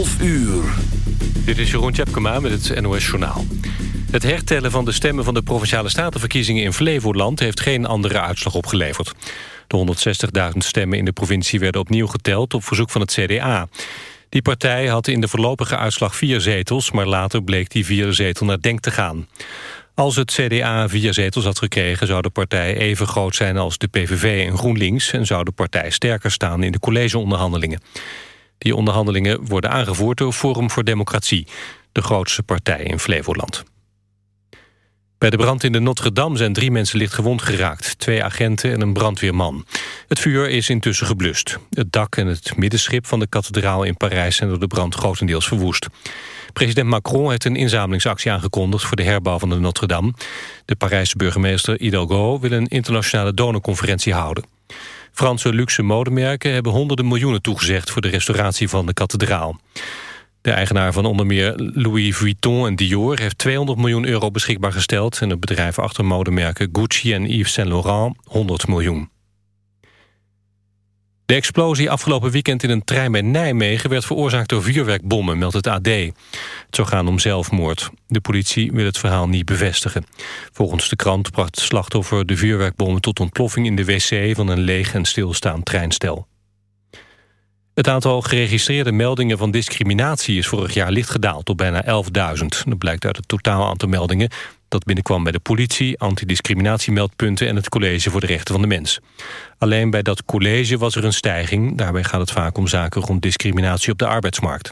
12 uur. Dit is Jeroen Tjepkema met het NOS Journaal. Het hertellen van de stemmen van de Provinciale Statenverkiezingen in Flevoland... heeft geen andere uitslag opgeleverd. De 160.000 stemmen in de provincie werden opnieuw geteld op verzoek van het CDA. Die partij had in de voorlopige uitslag vier zetels... maar later bleek die vierde zetel naar Denk te gaan. Als het CDA vier zetels had gekregen... zou de partij even groot zijn als de PVV en GroenLinks... en zou de partij sterker staan in de collegeonderhandelingen. Die onderhandelingen worden aangevoerd door Forum voor Democratie... de grootste partij in Flevoland. Bij de brand in de Notre-Dame zijn drie mensen licht gewond geraakt. Twee agenten en een brandweerman. Het vuur is intussen geblust. Het dak en het middenschip van de kathedraal in Parijs... zijn door de brand grotendeels verwoest. President Macron heeft een inzamelingsactie aangekondigd... voor de herbouw van de Notre-Dame. De Parijse burgemeester Hidalgo wil een internationale donorconferentie houden. Franse luxe modemerken hebben honderden miljoenen toegezegd... voor de restauratie van de kathedraal. De eigenaar van onder meer Louis Vuitton en Dior... heeft 200 miljoen euro beschikbaar gesteld... en het bedrijf achter modemerken Gucci en Yves Saint Laurent 100 miljoen. De explosie afgelopen weekend in een trein bij Nijmegen... werd veroorzaakt door vuurwerkbommen, meldt het AD. Het zou gaan om zelfmoord. De politie wil het verhaal niet bevestigen. Volgens de krant bracht slachtoffer de vuurwerkbommen... tot ontploffing in de wc van een leeg en stilstaand treinstel. Het aantal geregistreerde meldingen van discriminatie is vorig jaar licht gedaald tot bijna 11.000. Dat blijkt uit het totaal aantal meldingen dat binnenkwam bij de politie, antidiscriminatiemeldpunten en het College voor de Rechten van de Mens. Alleen bij dat college was er een stijging. Daarbij gaat het vaak om zaken rond discriminatie op de arbeidsmarkt.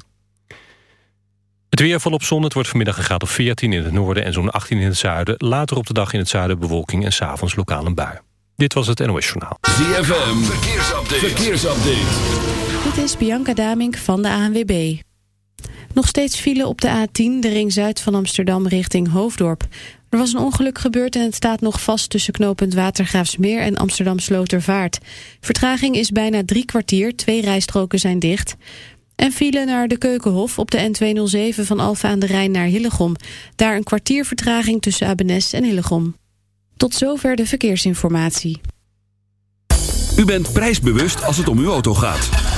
Het weer volop zon. Het wordt vanmiddag een graad of 14 in het noorden en zo'n 18 in het zuiden. Later op de dag in het zuiden bewolking en s'avonds lokaal een bui. Dit was het NOS Journaal. ZFM, verkeersupdate. verkeersupdate. Dit is Bianca Damink van de ANWB. Nog steeds file op de A10, de ring zuid van Amsterdam richting Hoofddorp. Er was een ongeluk gebeurd en het staat nog vast tussen knooppunt Watergraafsmeer en Amsterdam Slotervaart. Vertraging is bijna drie kwartier, twee rijstroken zijn dicht. En file naar de Keukenhof op de N207 van Alfa aan de Rijn naar Hillegom. Daar een kwartier vertraging tussen Abenes en Hillegom. Tot zover de verkeersinformatie. U bent prijsbewust als het om uw auto gaat.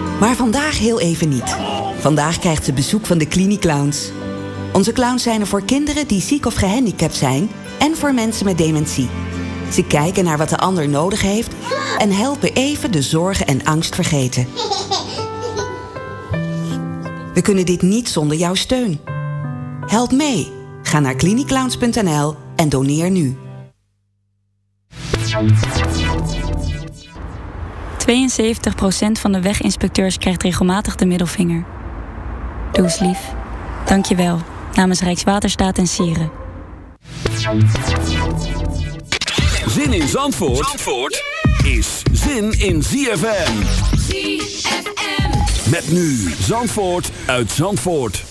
Maar vandaag heel even niet. Vandaag krijgt ze bezoek van de Cliniclowns. Onze clowns zijn er voor kinderen die ziek of gehandicapt zijn... en voor mensen met dementie. Ze kijken naar wat de ander nodig heeft... en helpen even de zorgen en angst vergeten. We kunnen dit niet zonder jouw steun. Help mee. Ga naar cliniclowns.nl en doneer nu. 72% van de weginspecteurs krijgt regelmatig de middelvinger. Doe eens lief. Dank je wel. Namens Rijkswaterstaat en Sieren. Zin in Zandvoort, Zandvoort is zin in ZFM. ZFM. Met nu Zandvoort uit Zandvoort.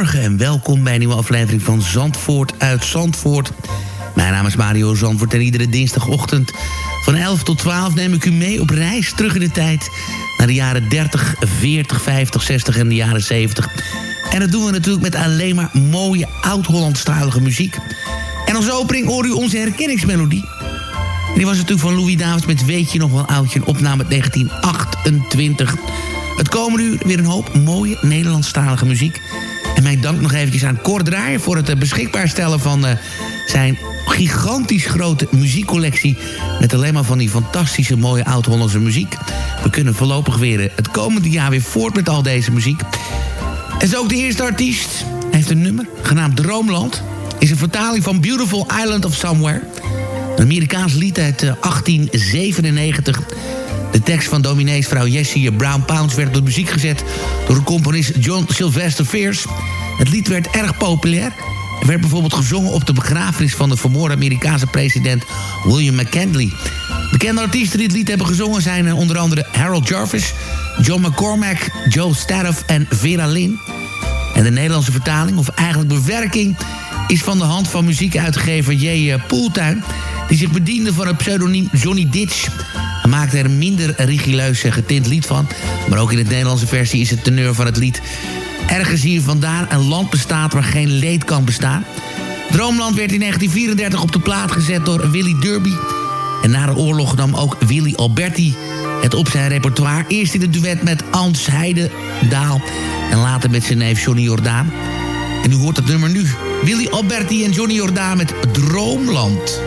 goedemorgen en welkom bij een nieuwe aflevering van Zandvoort uit Zandvoort. Mijn naam is Mario Zandvoort en iedere dinsdagochtend van 11 tot 12 neem ik u mee op reis terug in de tijd... naar de jaren 30, 40, 50, 60 en de jaren 70. En dat doen we natuurlijk met alleen maar mooie oud-Hollandstalige muziek. En als opening hoor u onze herkenningsmelodie. En die was natuurlijk van Louis Davids met Weet je nog wel oudje, een opname uit 1928... Het komende uur weer een hoop mooie Nederlandstalige muziek. En mijn dank nog eventjes aan Cor Draaier... voor het eh, beschikbaar stellen van eh, zijn gigantisch grote muziekcollectie... met alleen maar van die fantastische mooie oud-Hollandse muziek. We kunnen voorlopig weer eh, het komende jaar weer voort met al deze muziek. En zo ook de eerste artiest. Hij heeft een nummer, genaamd Droomland. Is een vertaling van Beautiful Island of Somewhere. Een Amerikaans lied uit eh, 1897... De tekst van domineesvrouw Jessie Brown Pounds werd op muziek gezet door de componist John Sylvester Fierce. Het lied werd erg populair Er werd bijvoorbeeld gezongen op de begrafenis van de vermoorde Amerikaanse president William McKinley. Bekende artiesten die het lied hebben gezongen zijn eh, onder andere Harold Jarvis, John McCormack, Joe Staff en Vera Lynn. En de Nederlandse vertaling, of eigenlijk bewerking, is van de hand van muziekuitgever J. Poeltuin... die zich bediende van het pseudoniem Johnny Ditch. Maakte er een minder rigoureus en getint lied van... maar ook in de Nederlandse versie is het teneur van het lied... Ergens hier vandaan een land bestaat waar geen leed kan bestaan. Droomland werd in 1934 op de plaat gezet door Willy Derby. En na de oorlog nam ook Willy Alberti het op zijn repertoire. Eerst in het duet met Ans Heidendaal en later met zijn neef Johnny Jordaan. En u hoort het nummer nu. Willy Alberti en Johnny Jordaan met Droomland.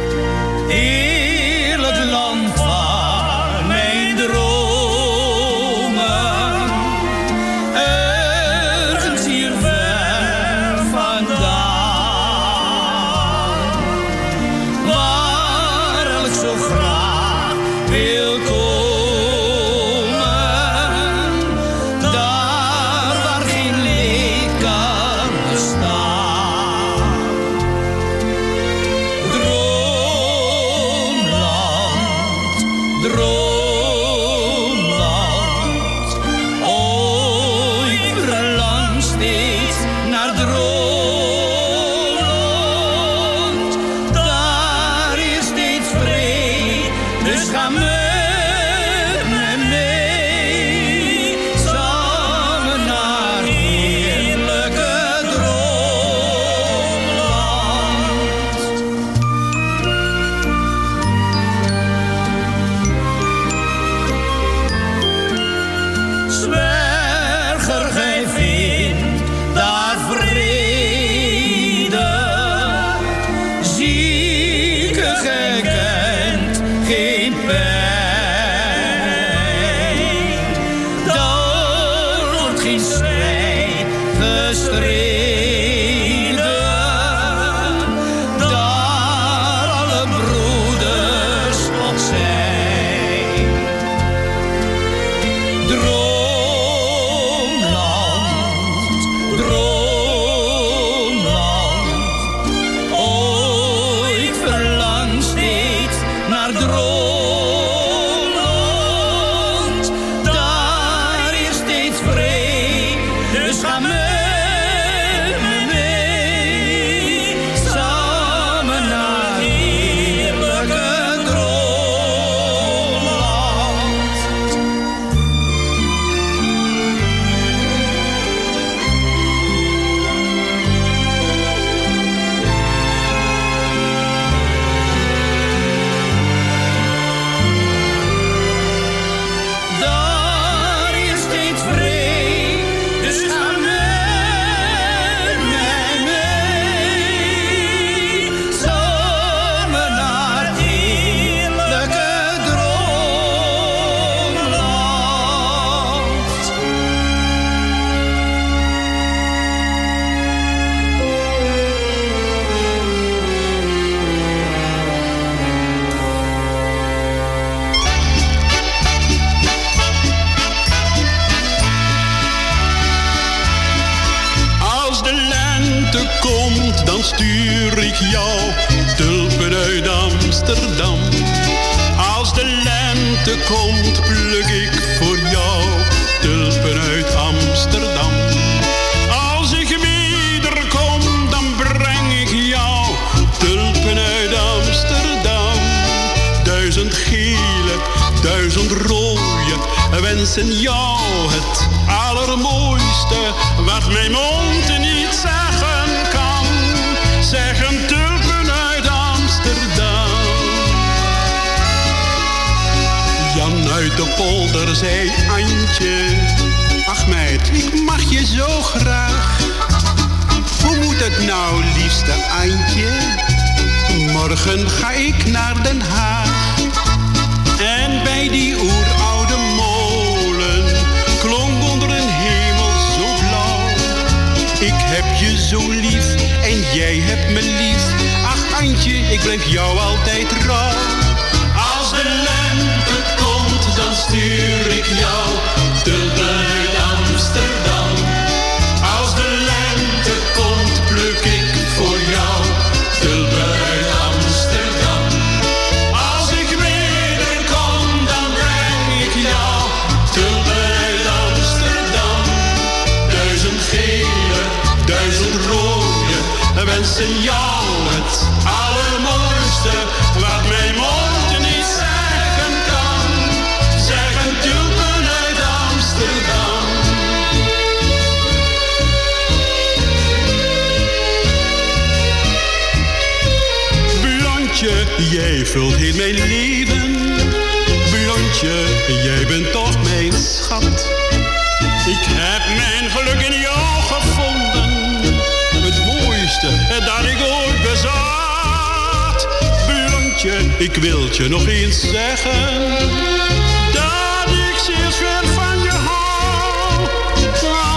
Ik wil je nog eens zeggen dat ik zeer ver van je hou.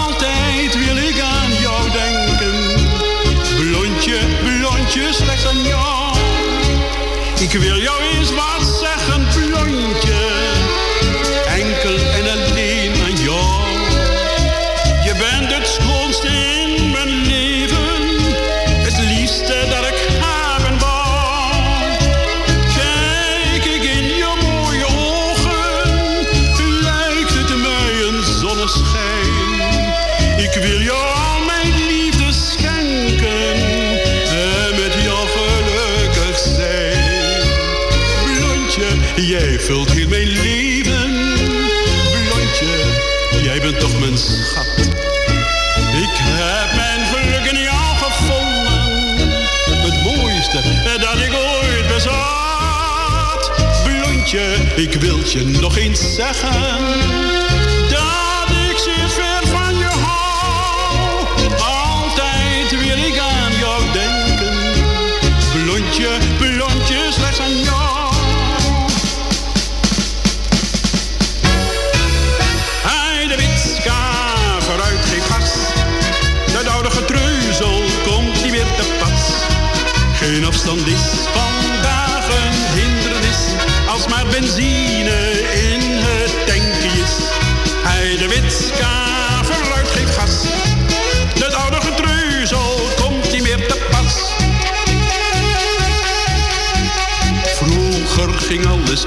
Altijd wil ik aan jou denken, blondje, blondje, slechts aan jou. Ik wil jou Ik wil je nog eens zeggen.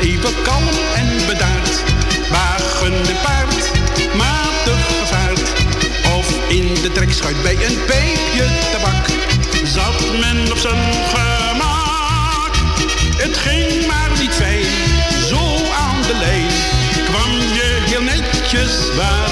even kalm en bedaard. Wagen de paard, matig gevaard. Of in de trekschuit bij een peepje tabak. Zat men op zijn gemak. Het ging maar niet fijn, zo aan de lijn. Kwam je heel netjes waar.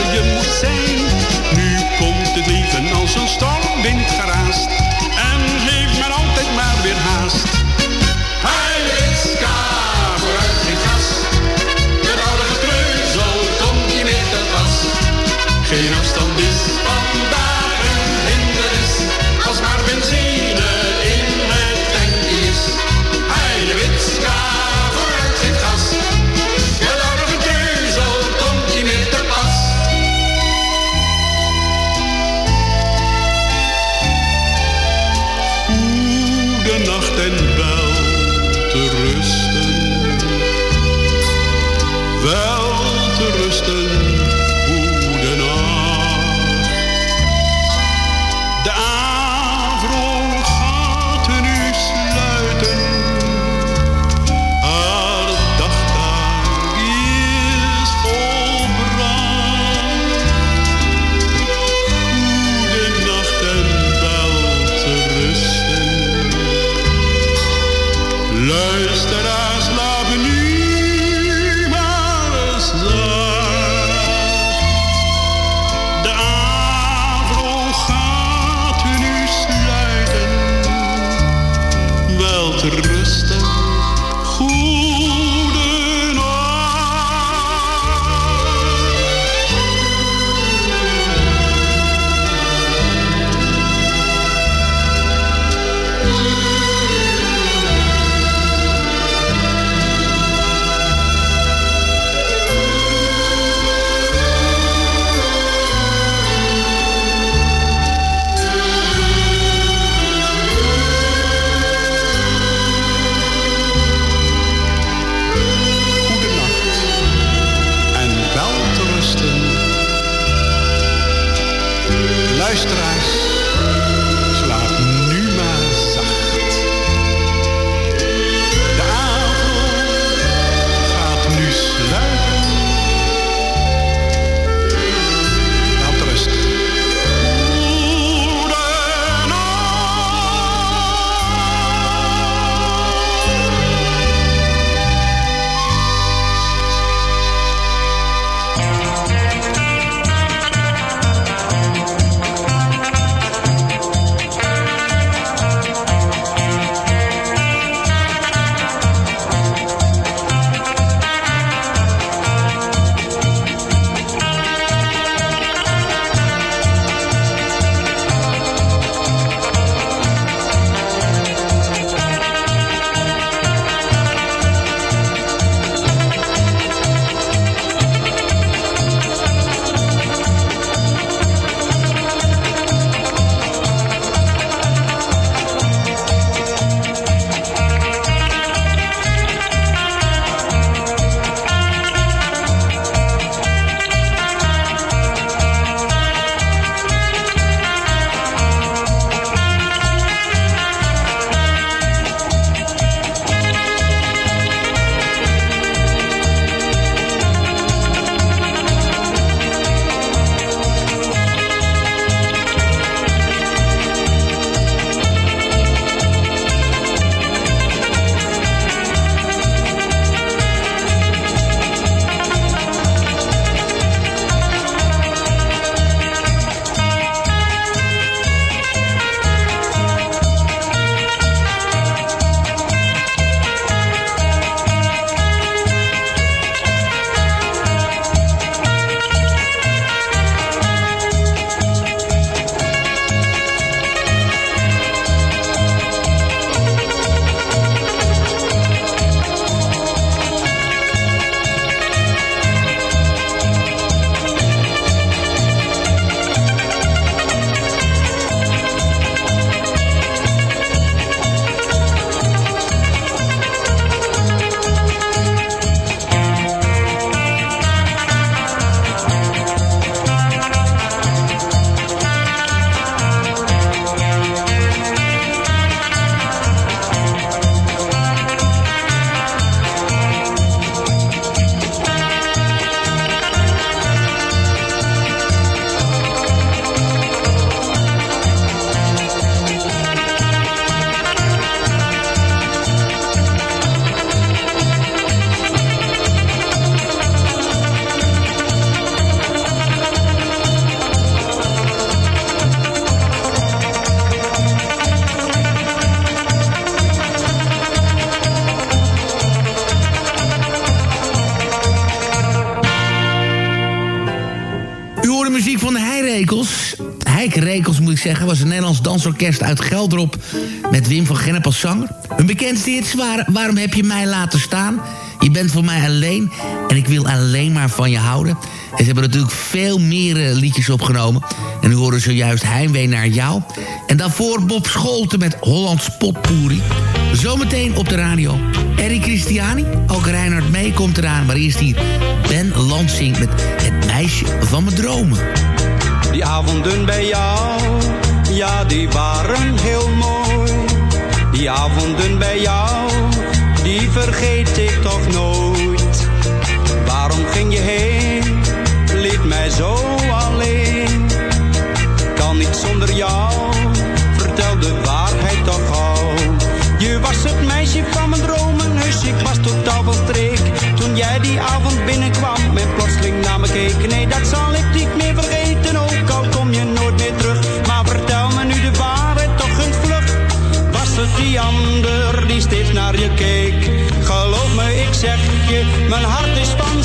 Was een Nederlands dansorkest uit Geldrop... met Wim van Gennep als zanger. Hun bekendste hits waren Waarom heb je mij laten staan... Je bent voor mij alleen en ik wil alleen maar van je houden. En ze hebben natuurlijk veel meer eh, liedjes opgenomen. En u hoorde zojuist Heimwee naar jou. En daarvoor Bob Scholten met Hollands Potpourri. Zometeen op de radio. Eric Christiani, ook Reinhard Mee komt eraan. Maar eerst hier Ben Lansing met Het meisje van mijn dromen. Die avonden bij jou, ja die waren heel mooi. Die avonden bij jou, die vergeet ik toch nooit. Waarom ging je heen, liet mij zo alleen. Kan niet zonder jou, vertel de waarheid toch al. Je was het meisje van mijn dromen, dus ik was totaal van streek. Toen jij die avond binnenkwam en plotseling naar me keek. Nee, dat zal die ander die steeds naar je keek? Geloof me, ik zeg je, mijn hart is van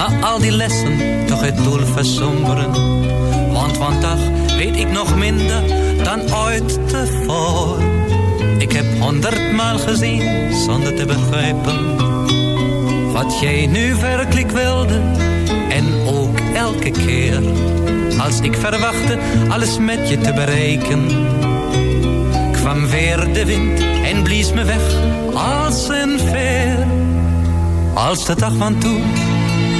na al die lessen toch het doel versomberen. Want vandaag weet ik nog minder dan ooit tevoren. Ik heb honderdmaal gezien zonder te begrijpen. Wat jij nu werkelijk wilde en ook elke keer als ik verwachtte alles met je te bereiken. Kwam weer de wind en blies me weg als een veer. Als de dag van toen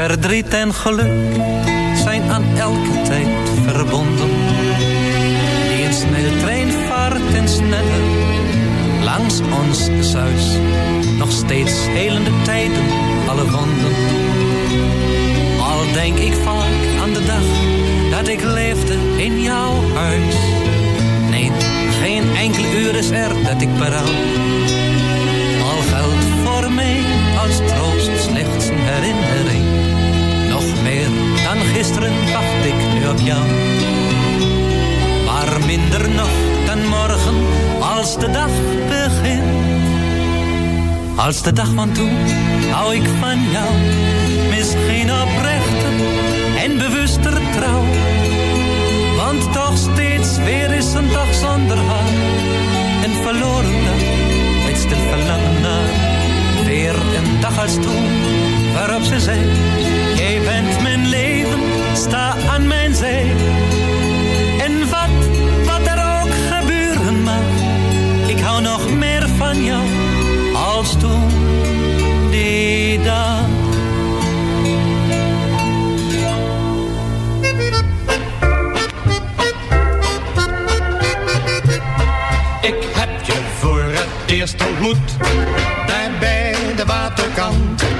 Verdriet en geluk zijn aan elke tijd verbonden. Die een snelle trein vaart en sneller langs ons zuis. Nog steeds helende tijden, alle wonden. Al denk ik vaak aan de dag dat ik leefde in jouw huis. Nee, geen enkel uur is er dat ik berouw. Al geldt voor mij als troost slechts herinnering. Meer dan gisteren wacht ik nu op jou. Maar minder nog dan morgen als de dag begint. Als de dag van toen hou ik van jou. Misschien oprechter en bewuster trouw. Want toch steeds weer is een dag zonder haar. Een verloren dag met stil verlangen naar. Weer een dag als toen waarop ze zei. Jij bent mijn leven, sta aan mijn zij. En wat, wat er ook gebeuren mag. Ik hou nog meer van jou als toen die dag. Ik heb je voor het eerst ontmoet. Daar bij de waterkant.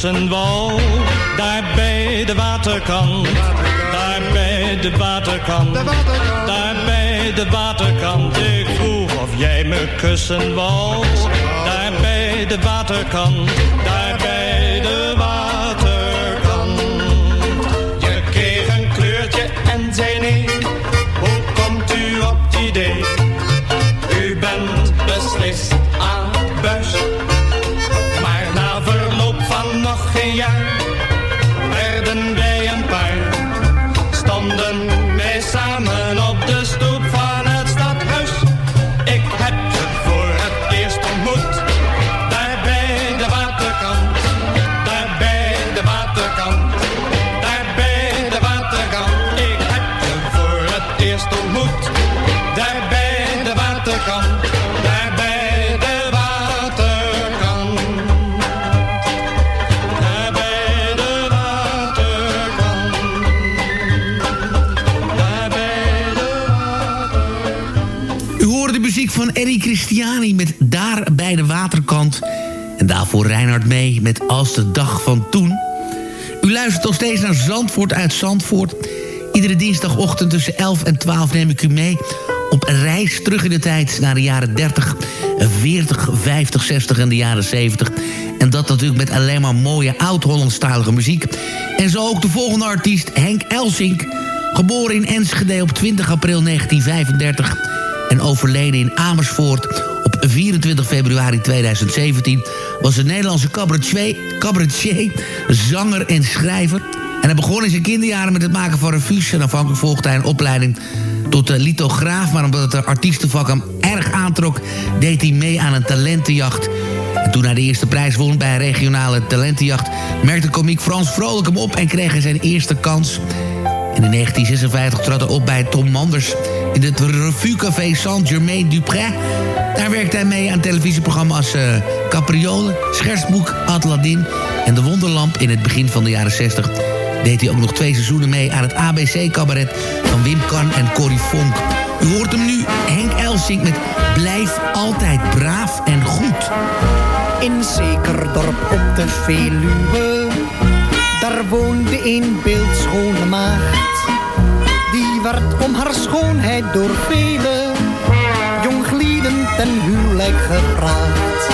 Kussen wou, daar bij de waterkant. Daar bij de waterkant, daar bij de waterkant. Ik vroeg of jij me kussen wou, daar bij de waterkant. Daar bij de waterkant. Je kreeg een kleurtje en zei nee, Christiani met Daar bij de waterkant. En daarvoor Reinhard mee met Als de dag van toen. U luistert nog steeds naar Zandvoort uit Zandvoort. Iedere dinsdagochtend tussen 11 en 12 neem ik u mee... op reis terug in de tijd naar de jaren 30, 40, 50, 60 en de jaren 70. En dat natuurlijk met alleen maar mooie oud-Hollandstalige muziek. En zo ook de volgende artiest, Henk Elsink... Geboren in Enschede op 20 april 1935 en overleden in Amersfoort op 24 februari 2017... was een Nederlandse cabaretier, zanger en schrijver. En hij begon in zijn kinderjaren met het maken van revues... en afhankelijk volgde hij een opleiding tot de lithograaf... maar omdat het artiestenvak hem erg aantrok... deed hij mee aan een talentenjacht... En toen hij de eerste prijs won bij een regionale talentenjacht... merkte komiek Frans Vrolijk hem op en kreeg hij zijn eerste kans. In 1956 trad hij op bij Tom Manders... in het revuecafé Saint-Germain-du-Pré. Daar werkte hij mee aan televisieprogramma's als eh, Capriole, Schersboek, Aladdin... en De Wonderlamp in het begin van de jaren 60... deed hij ook nog twee seizoenen mee aan het ABC-cabaret... van Wim Kan en Corrie Vonk. U hoort hem nu, Henk Elsink met Blijf altijd braaf en goed. In zeker dorp op de Veluwe, daar woonde een beeldschone maagd. Die werd om haar schoonheid door vele jonglieden ten huwelijk gevraagd.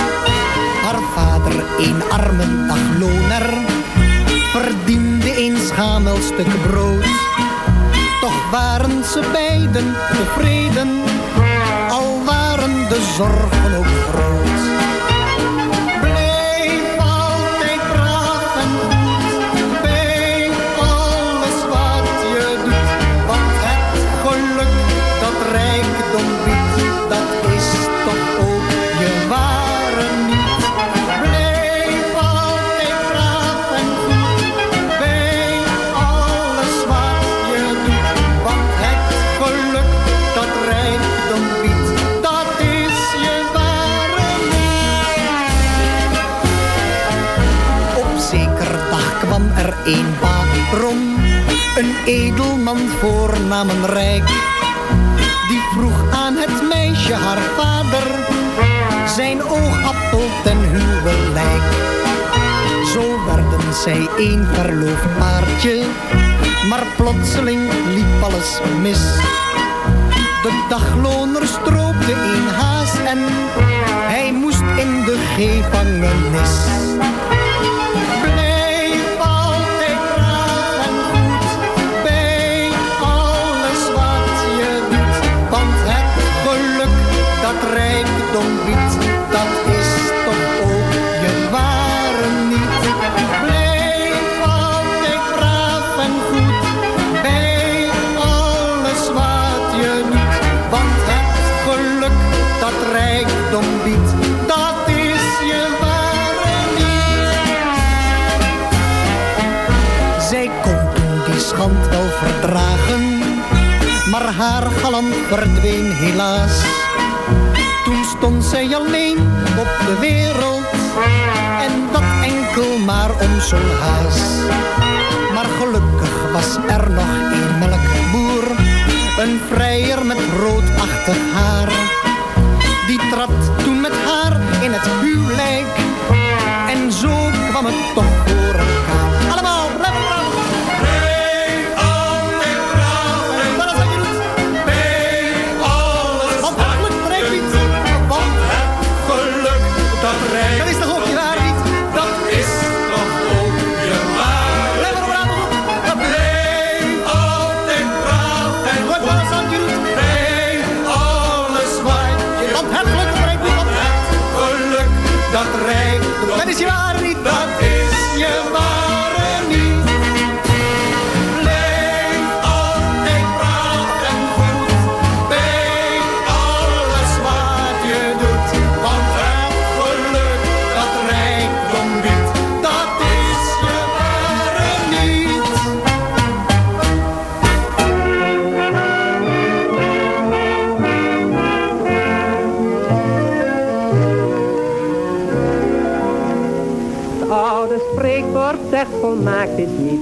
Haar vader, een arme dagloner, verdiende een schamel stuk brood. Toch waren ze beiden tevreden, al waren de zorgen ook groot. Baron, een edelman voornamen rijk. Die vroeg aan het meisje haar vader, zijn oogappel ten huwelijk. Zo werden zij een verloofd paardje, maar plotseling liep alles mis. De dagloner stroopte een haas en hij moest in de gevangenis. Verdragen, maar haar galant verdween helaas. Toen stond zij alleen op de wereld en dat enkel maar om zo'n haas. Maar gelukkig was er nog een melkboer, een vrijer met roodachtig haar. Die trad toen met haar in het huwelijk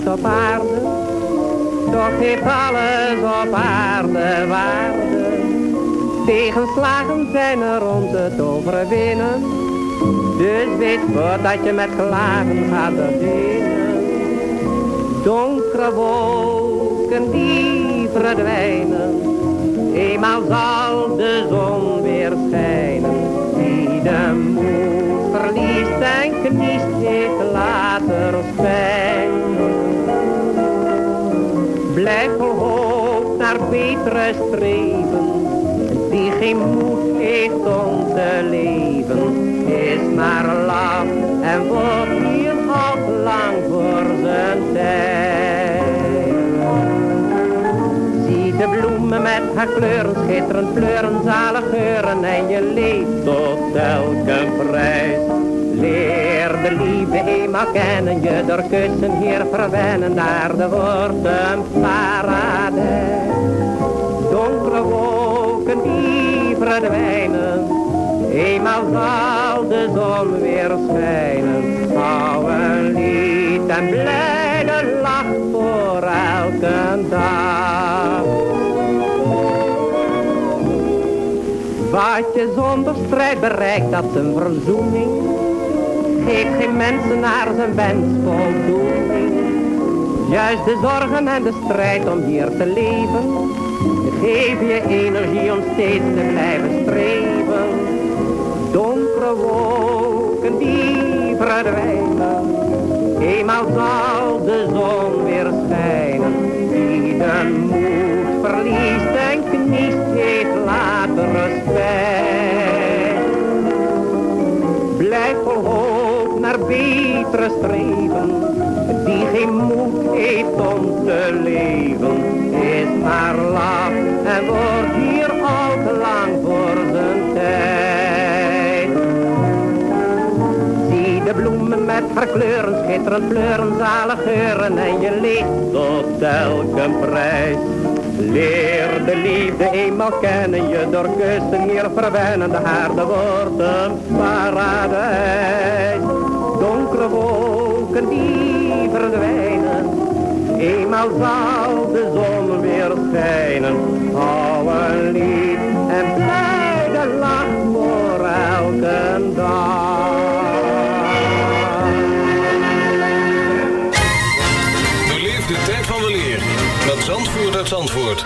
op aarde. Toch heeft alles op aarde waarde. Tegenslagen zijn er om te overwinnen. Dus weet voordat je met klagen gaat beginnen. Donkere wolken die verdwijnen. Eenmaal zal de zon weer schijnen. Wie de moed verliest en kniest, heeft later spijt. Blijf hoop naar betere streven. Die geen moed heeft om te leven, is maar laf en wordt hier al lang voor zijn tijd. Zie de bloemen met haar kleuren schitteren, kleuren, zalig geuren en je leeft tot elke prijs. Leer de liefde eenmaal kennen, je door kussen hier verwennen, naar de wordt een. Donkere wolken die verdwijnen, eenmaal zal de zon weer schijnen. Hou een lied en blijde lach voor elke dag. Wat je zonder strijd bereikt, dat is een verzoening. Geeft geen mensen naar zijn wens voldoening. Juist de zorgen en de strijd om hier te leven. Geef je energie om steeds te blijven streven. Donkere wolken die verdwijnen. Eenmaal zal de zon weer schijnen. Wie de moed verliest en kniest, heeft later respect. Blijf vol betere streven. Die geen moed heeft om te leven, is maar laf en wordt hier al te lang voor zijn tijd. Zie de bloemen met haar kleuren schitteren, kleuren, zalig geuren en je leeft tot elke prijs. Leer de liefde eenmaal kennen, je door kussen hier verwennen, de aarde wordt paradijs. Donkere wolken die verdwijnen, eenmaal zal de zon weer schijnen. Hou een lied en blijde lach voor elke dag. Beleef de tijd van weleer met Zandvoort uit Zandvoort.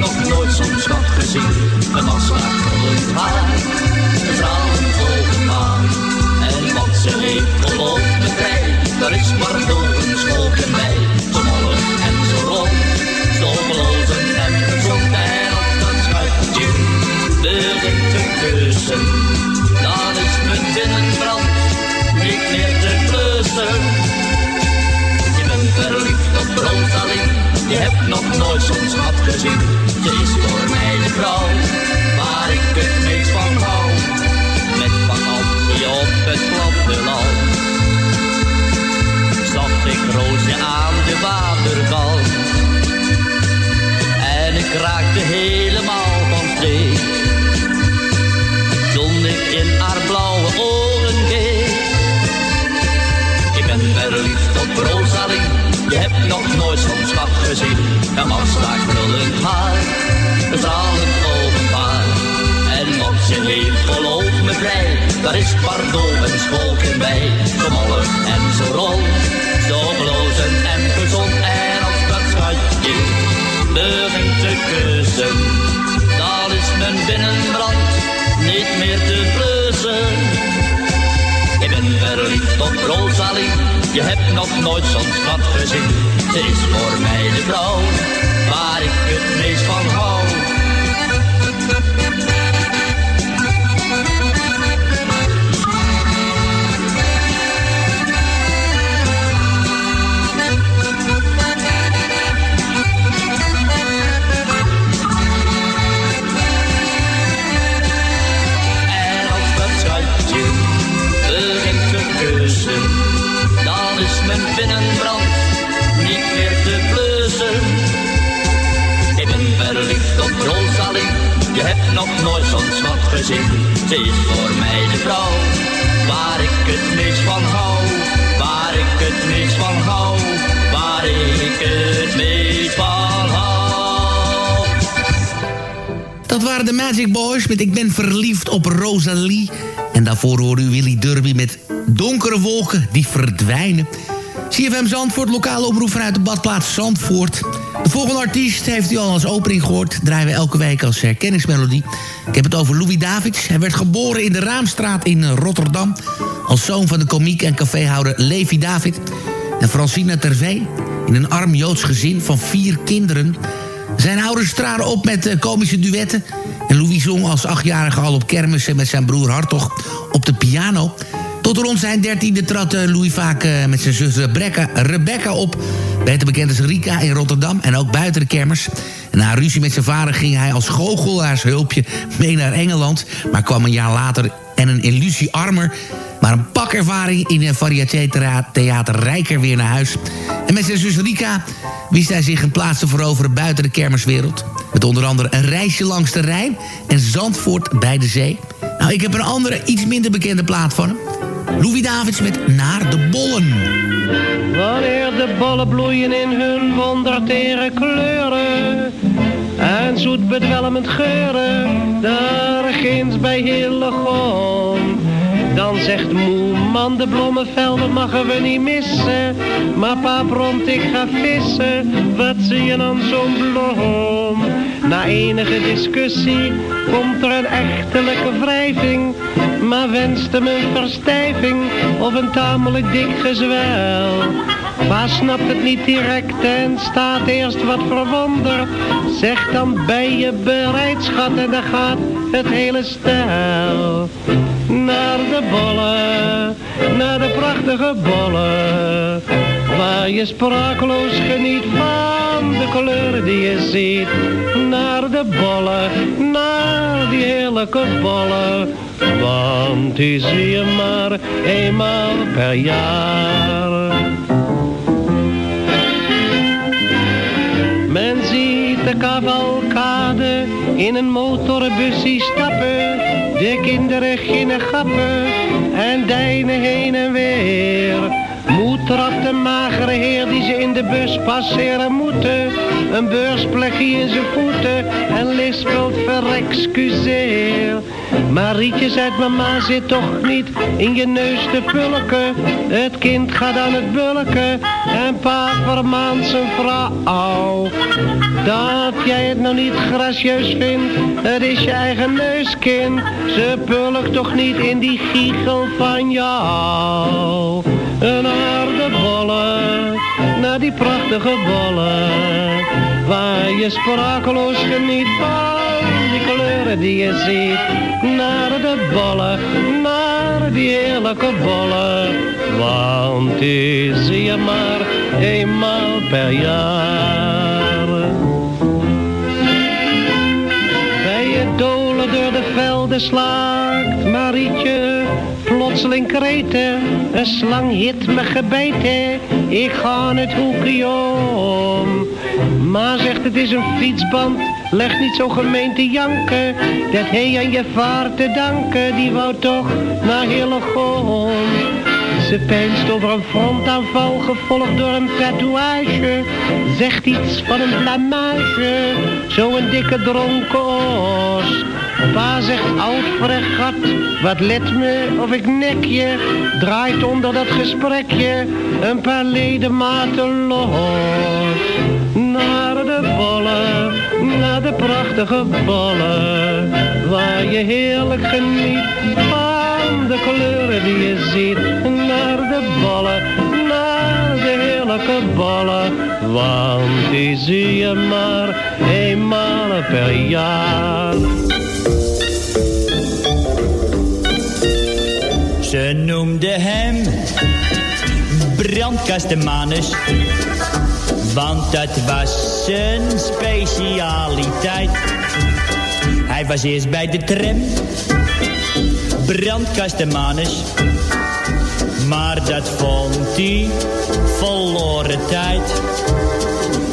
nog nooit zo'n schat gezien. Een massakrulend haar, een stralend ogen maan. En wat ze heeft geloof begrijpt, daar is maar een schoolje bij. Zo mollig en zo rond, zo belozen en gezond. En op dat schuitje begint te kussen, dan is mijn binnenbrand niet meer te klussen. Je bent verliefd op Rosalie, je hebt nog nooit zo'n schat gezien. Maar ik het meest van hou. Met vakantie op het platteland, Zat ik rozen aan de waterkant. En ik raakte helemaal van steek. toen ik in haar blauwe ogen keek. Ik ben verliefd op Rosalie, je hebt nog nooit zo'n schat gezien. Een daar briljant haar stralend openbaar. En op zijn heel geloof me vrij, daar is pardon en scholken bij. Zo mollig en zo rond, zo blozend en gezond. En als dat schatje begint te kussen, dan is mijn binnenbrand niet meer te blussen. Ik ben verliefd op Rosalie, je hebt nog nooit zo'n schat gezien. Ze is voor mij de vrouw, waar ik het meest van hou. Nog nooit zo'n schat gezien. Ze is voor mij de vrouw, waar ik het meest van hou. Waar ik het meest van hou, waar ik het meest van hou. Dat waren de Magic Boys met Ik ben verliefd op Rosalie. En daarvoor hoorde u Willy Derby met Donkere wolken die verdwijnen. CFM Zandvoort, lokale omroep vanuit de badplaats Zandvoort. De volgende artiest heeft u al als opening gehoord. Draaien we elke week als herkenningsmelodie. Ik heb het over Louis Davids. Hij werd geboren in de Raamstraat in eh, Rotterdam. Als zoon van de komiek en caféhouder Levi David. En Francina Tervee. In een arm Joods gezin van vier kinderen. Zijn ouders traden op met eh, komische duetten. En Louis zong als achtjarige al op kermissen met zijn broer Hartog op de piano. Tot rond zijn dertiende trad eh, Louis vaak eh, met zijn zus Rebecca, Rebecca op. Beter bekend als Rika in Rotterdam en ook buiten de kermers. Na ruzie met zijn vader ging hij als goochelaarshulpje mee naar Engeland... maar kwam een jaar later en een illusie armer... maar een pakervaring in een variété-theater rijker weer naar huis. En met zijn zus Rika wist hij zich een plaats te veroveren buiten de kermerswereld. Met onder andere een reisje langs de Rijn en Zandvoort bij de zee. Nou, ik heb een andere, iets minder bekende plaat van hem. Louis Davids met Naar de Bollen. Wanneer de bollen bloeien in hun wondertere kleuren en zoet bedwelmend geuren, daar ginds bij Hillegom. Dan zegt moe man, de bloemenvelden mogen we niet missen. Maar pa bromt, ik ga vissen, wat zie je dan zo'n bloem? Na enige discussie komt er een echtelijke wrijving. Maar wenste me een verstijving of een tamelijk dik gezwel. Pa snapt het niet direct en staat eerst wat verwonderd. Zeg dan ben je bereid schat en dan gaat het hele stel. Naar de bollen, naar de prachtige bollen. Waar je sprakeloos geniet van de kleuren die je ziet. Naar de bollen, naar die heerlijke bollen. Want die zie je maar eenmaal per jaar. De cavalcade in een motorbusje stappen. De kinderen ginnen gappen en deinen heen en weer. Moed trapt de magere heer die ze in de bus passeren moeten. Een beursplekje in zijn voeten en lispelt verexcuseer. Marietje zegt mama zit toch niet in je neus te pulken. Het kind gaat aan het bulken en pa vermaant zijn vrouw. Dat jij het nou niet gracieus vindt, het is je eigen neuskind. Ze pulkt toch niet in die giegel van jou. Naar de bollen, naar die prachtige bollen. Waar je sprakeloos geniet van die kleuren die je ziet. Naar de bollen, naar die heerlijke bollen. Want die zie je maar eenmaal per jaar. Bij je dolen door de velden slaakt Marietje plotseling kreten. Een slang hit me gebeten, ik ga het hoekje om. Maar zegt het is een fietsband, leg niet zo gemeen te janken. Dat hij aan je vaart te danken, die wou toch naar Hillegom. Ze peinst over een frontaanval gevolgd door een tatoeage. Zegt iets van een blamage, zo'n dikke dronken oos. Pa zegt oud fregat, wat let me of ik nek je. Draait onder dat gesprekje een paar ledematen los. Naar de bollen, naar de prachtige bollen. Waar je heerlijk geniet van de kleuren die je ziet. Naar de bollen, naar de heerlijke bollen. Want die zie je maar eenmaal per jaar. Ze noemde hem brandkastemanus, want dat was zijn specialiteit. Hij was eerst bij de tram, brandkastemanus, maar dat vond hij verloren tijd.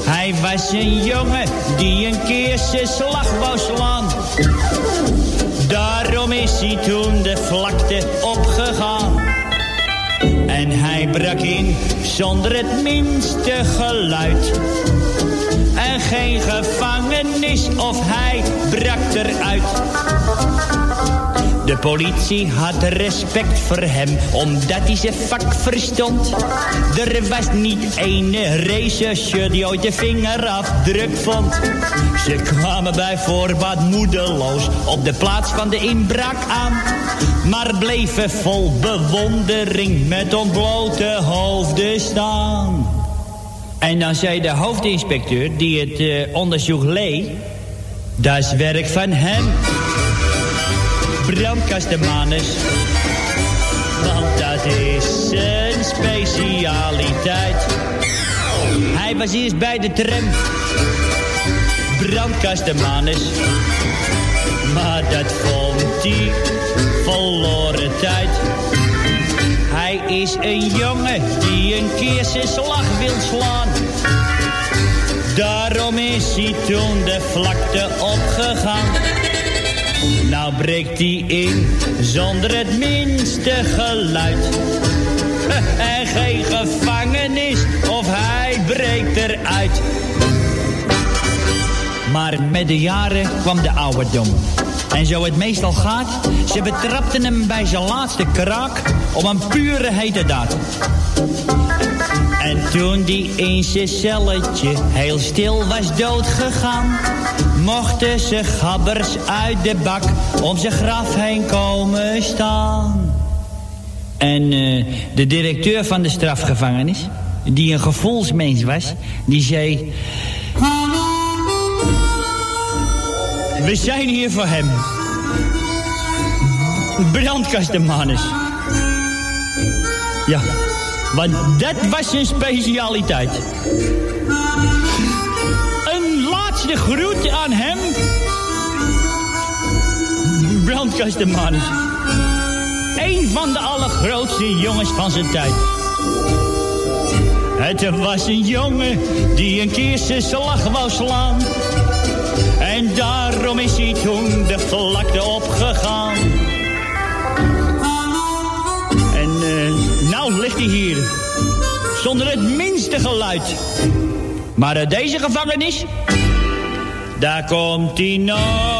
Hij was een jongen die een keer zijn slag wou slaan. Daarom is hij toen de vlakte opgegaan. En hij brak in zonder het minste geluid. En geen gevangenis of hij brak eruit. De politie had respect voor hem, omdat hij zijn vak verstond. Er was niet ene rechercheur die ooit de vingerafdruk vond. Ze kwamen bij voorbaat moedeloos op de plaats van de inbraak aan. Maar bleven vol bewondering met ontblote hoofden staan. En dan zei de hoofdinspecteur die het eh, onderzoek leed... dat is werk van hem brandkastemanus. Want dat is zijn specialiteit. Hij was eerst bij de tram. Brandkastemanus. Maar dat vond hij verloren tijd. Hij is een jongen die een keer zijn slag wil slaan. Daarom is hij toen de vlakte opgegaan. Nou breekt hij in zonder het minste geluid. En geen gevangenis of hij breekt eruit. Maar met de jaren kwam de ouderdom. En zo het meestal gaat, ze betrapten hem bij zijn laatste kraak op een pure hete daad. En toen die in zijn celletje heel stil was doodgegaan, mochten ze gabbers uit de bak om zijn graf heen komen staan. En eh, de directeur van de strafgevangenis, die een gevoelsmens was, die zei... We zijn hier voor hem. Brandkastemanus. Ja, want dat was zijn specialiteit. Een laatste groet aan hem. Brandkastemanus. Een van de allergrootste jongens van zijn tijd. Het was een jongen die een keer zijn slag wou slaan. En daarom is hij toen de vlakte opgegaan. Ligt hij hier. Zonder het minste geluid. Maar uit deze gevangenis... Daar komt hij nooit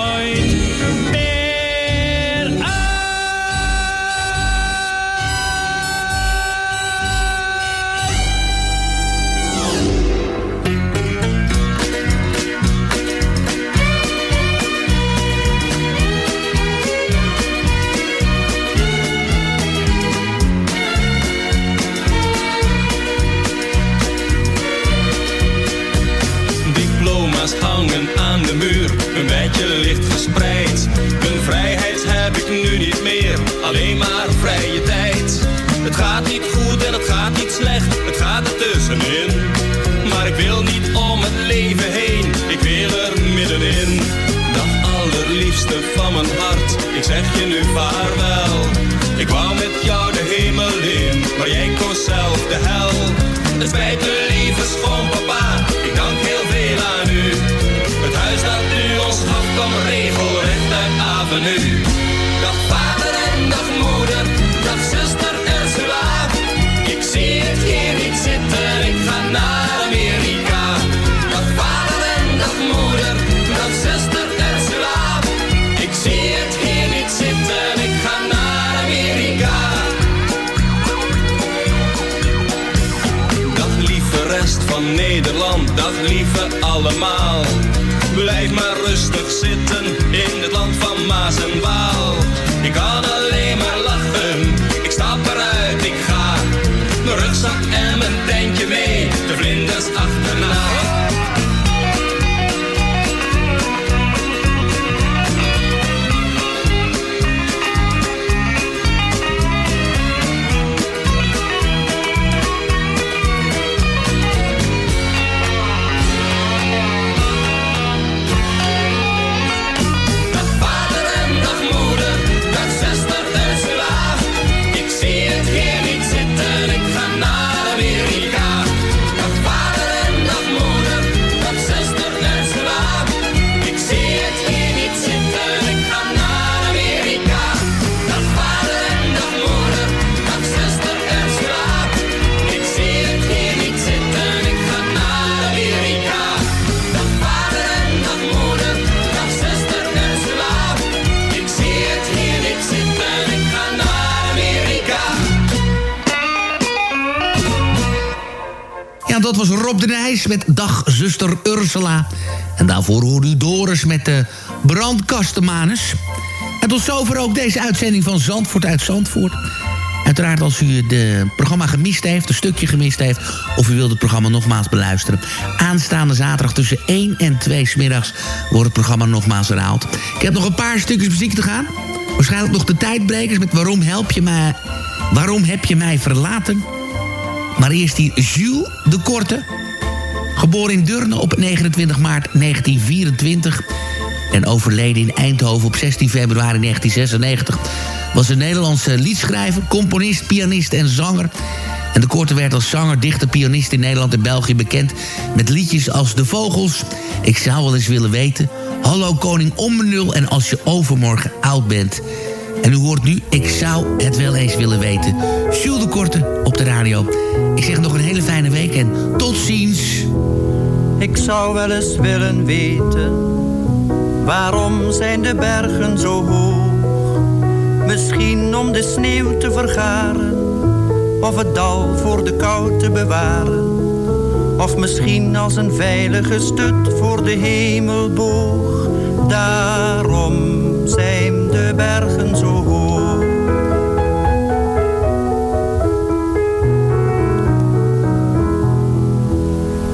zeg je nu vaarwel. Ik wou met jou de hemel in, maar jij koos zelf de hel. Het spijt me lieve schoonpapa, Nederland, dag lieve allemaal. Blijf maar rustig zitten in het land van Maas en Waal. Ik kan alleen maar lachen, ik stap eruit, ik ga. Mijn rugzak en mijn tentje mee, was Rob de Nijs met Dag Zuster Ursula. En daarvoor hoorde u Doris met de brandkastenmanus. En tot zover ook deze uitzending van Zandvoort uit Zandvoort. Uiteraard als u het programma gemist heeft, een stukje gemist heeft... of u wilt het programma nogmaals beluisteren... aanstaande zaterdag tussen 1 en 2 smiddags wordt het programma nogmaals herhaald. Ik heb nog een paar stukjes muziek te gaan. Waarschijnlijk nog de tijdbrekers met Waarom, help je mij, waarom heb je mij verlaten... Maar eerst die Jules de Korte. Geboren in Deurne op 29 maart 1924. En overleden in Eindhoven op 16 februari 1996. Was een Nederlandse liedschrijver, componist, pianist en zanger. En de Korte werd als zanger, dichter, pianist in Nederland en België bekend... met liedjes als De Vogels, Ik zou wel eens willen weten... Hallo Koning Ommenul en Als je overmorgen oud bent... En u hoort nu, ik zou het wel eens willen weten. Jules de Korte op de radio. Ik zeg nog een hele fijne week en tot ziens. Ik zou wel eens willen weten, waarom zijn de bergen zo hoog? Misschien om de sneeuw te vergaren, of het dal voor de kou te bewaren. Of misschien als een veilige stut voor de hemelboog. Daarom zijn de bergen zo